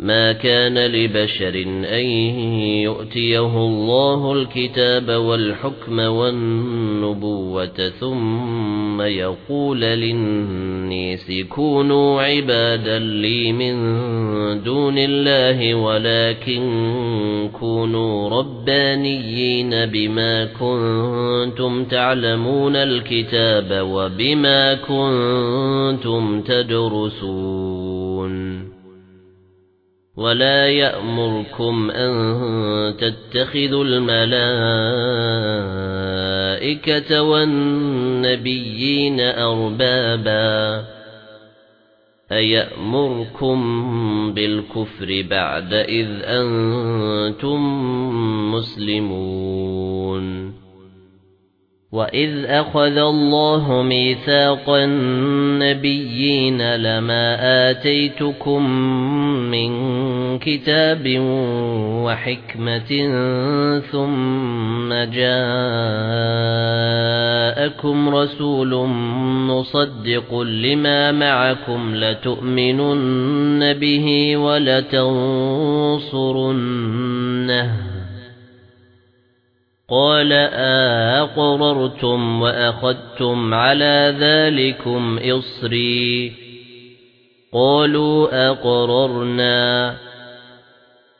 ما كان لبشر أن يؤتيه الله الكتاب والحكم والنبوة ثم يقول للنيس كونوا عبادا لي من دون الله ولكن كونوا ربانيين بما كنتم تعلمون الكتاب وبما كنتم تدرسون ولا يأمركم أن تتخذوا الملائكة والنبيين أربابا أيأمركم بالكفر بعد إذ أنتم مسلمون وَإِذْ أَخَذَ اللَّهُ مِيثَاقَ النَّبِيِّينَ لَمَا آتَيْتُكُم مِّن كِتَابٍ وَحِكْمَةٍ ثُمَّ جَاءَكُمْ رَسُولٌ مُصَدِّقٌ لِّمَا مَعَكُمْ لَتُؤْمِنُنَّ بِهِ وَلَتَنصُرُنَّهُ قال أقررتم وأخذتم على ذلكم إصري قالوا أقررنا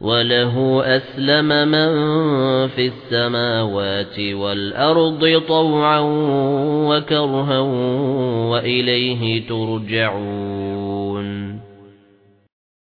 وَلَهُ أَسْلَمَ مَن فِي السَّمَاوَاتِ وَالْأَرْضِ طَوْعًا وَكَرْهًا وَإِلَيْهِ تُرْجَعُونَ